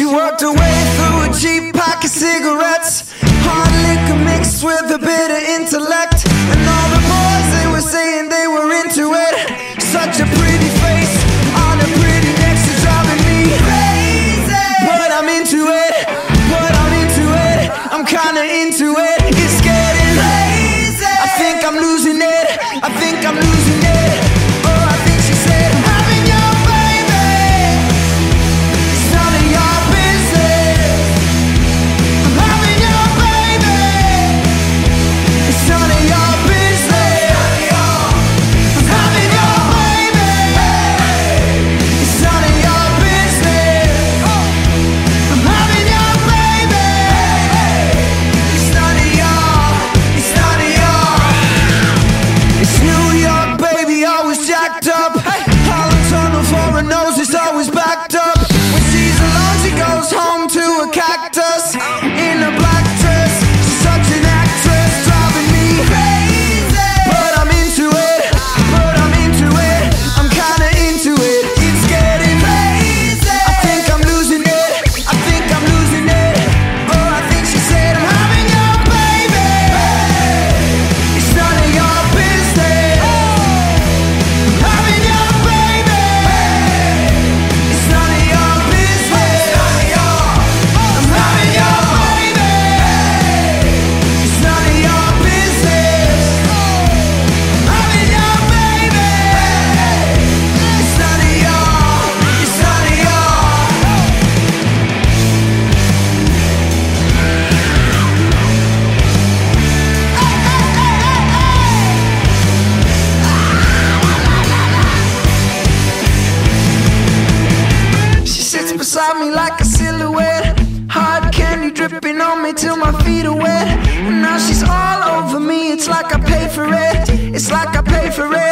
She worked her way through a cheap pack of cigarettes, hard liquor mixed with a bit of intellect. jacked up. me like a silhouette. Hard candy dripping on me till my feet are wet. And now she's all over me, it's like I paid for it. It's like I paid for it.